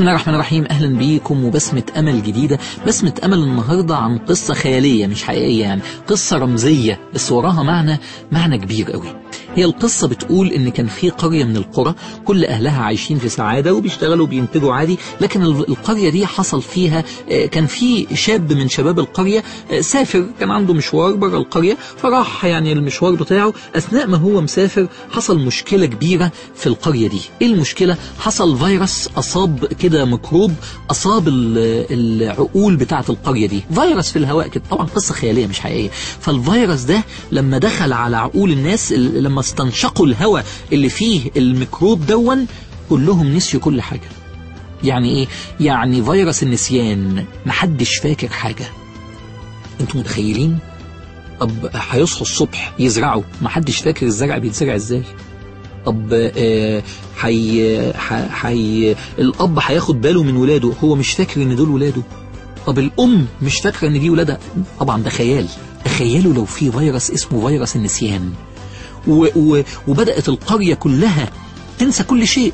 بسم الله الرحمن الرحيم. أهلا بيكم وبسمة أمل جديدة. بسمة أمل النهاردة عن قصة خيالية مش حقيقية يعني. قصة رمزية بس وراها معنى معنى كبير قوي. هي القصة بتقول إن كان في قرية من القرى كل أهلها عايشين في سعادة وبيشتغلوا بينتجوا عادي لكن القرية دي حصل فيها كان في شاب من شباب القرية سافر كان عنده مشوار بره القرية فراح يعني المشوار بتاعه أثناء ما هو مسافر حصل مشكلة كبيرة في القرية دي. إيه المشكلة؟ حصل فيروس أصاب كده ميكروب أصاب العقول بتاعة القرية دي. فيروس في الهواء كده طبعا قصة خيالية مش حقيقية. فالفيروس ده لما دخل على عقول الناس لما استنشقوا الهواء اللي فيه الميكروب دون كلهم نسيوا كل حاجة. يعني إيه؟ يعني فيروس النسيان محدش فاكر حاجة. أنتوا متخيلين؟ طب هيصحوا الصبح يزرعوا محدش فاكر الزرع بيتزرع إزاي. طب آه حي حي الأب هياخد باله من ولاده هو مش فاكر إن دول ولاده. طب الأم مش فاكرة إن دي ولادها. طبعا ده خيال. تخيلوا لو في فيروس اسمه فيروس النسيان. و و وبدأت القرية كلها تنسى كل شيء.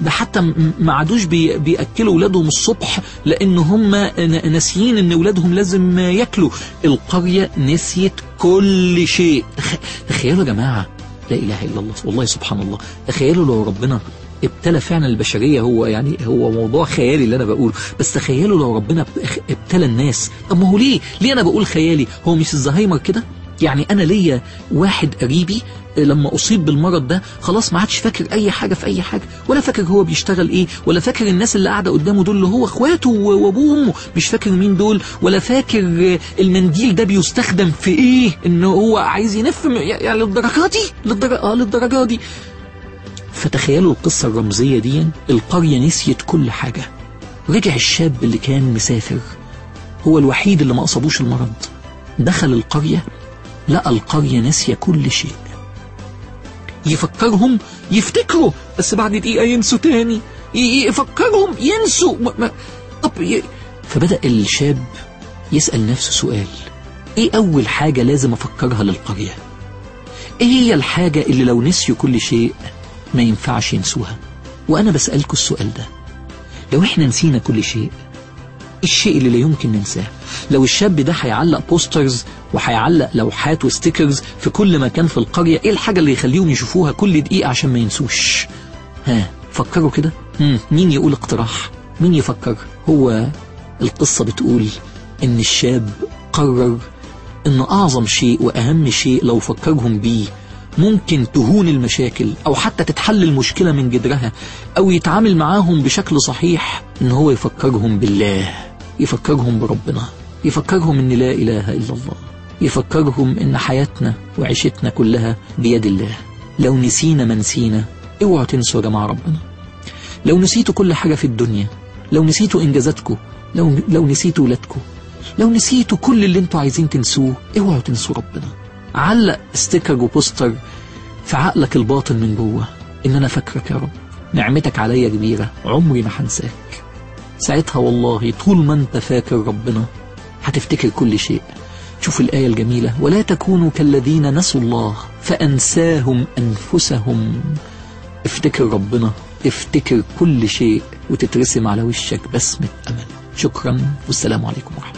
ده حتى ما عادوش بي بيأكلوا أولادهم الصبح لأن هم ناسيين إن أولادهم لازم ياكلوا. القرية نسيت كل شيء. تخيلوا يا جماعة. لا إله إلا الله. والله سبحان الله. تخيلوا لو ربنا ابتلى فعلا البشرية. هو يعني هو موضوع خيالي اللي أنا بقوله. بس تخيلوا لو ربنا ابتلى الناس. طب ما هو ليه؟ ليه أنا بقول خيالي؟ هو مش الزهايمر كده؟ يعني أنا ليا واحد قريبي لما أصيب بالمرض ده خلاص ما عادش فاكر أي حاجة في أي حاجة ولا فاكر هو بيشتغل إيه ولا فاكر الناس اللي قاعدة قدامه دول اللي هو إخواته وأبوه وأمه مش فاكر مين دول ولا فاكر المنديل ده بيستخدم في إيه إن هو عايز ينف يعني للدرجة دي؟ للدرجة آه للدرجة دي. فتخيلوا القصة الرمزية دي القرية نسيت كل حاجة. رجع الشاب اللي كان مسافر هو الوحيد اللي ما أصابوش المرض. دخل القرية لقى القرية ناسية كل شيء. يفكرهم يفتكروا. بس بعد دقيقة ينسوا تاني. يفكرهم ينسوا. طب ي... فبدأ الشاب يسأل نفسه سؤال. إيه أول حاجة لازم أفكرها للقرية؟ إيه هي الحاجة اللي لو نسيوا كل شيء ما ينفعش ينسوها؟ وأنا بسألكوا السؤال ده. لو إحنا نسينا كل شيء الشيء اللي لا يمكن ننساه. لو الشاب ده هيعلق posters وهيعلق لوحات و stickers في كل مكان في القرية إيه الحاجة اللي يخليهم يشوفوها كل دقيقة عشان ما ينسوش؟ ها فكروا كده. مين يقول اقتراح؟ مين يفكر؟ هو القصة بتقول إن الشاب قرر إن أعظم شيء وأهم شيء لو فكرهم بيه ممكن تهون المشاكل أو حتى تتحل المشكلة من جدرها أو يتعامل معاهم بشكل صحيح إن هو يفكرهم بالله. يفكرهم بربنا يفكرهم إن لا إله إلا الله يفكرهم إن حياتنا وعيشتنا كلها بيد الله. لو نسينا ما نسينا اوعوا تنسوا يا جماعة ربنا. لو نسيتوا كل حاجة في الدنيا لو نسيتوا إنجازاتكم لو, لو نسيتوا ولادكم لو نسيتوا كل اللي أنتوا عايزين تنسوه اوعوا تنسوا ربنا. علق ستيكر وبوستر في عقلك الباطن من جوه. إن أنا فاكرك يا رب. نعمتك عليا كبيرة عمري ما هنساك ساعتها والله طول ما انت فاكر ربنا هتفتكر كل شيء. شوف الآية الجميلة ولا تكونوا كالذين نسوا الله فأنساهم أنفسهم. افتكر ربنا افتكر كل شيء وتترسم على وشك بسمة أمل شكرا والسلام عليكم ورحمة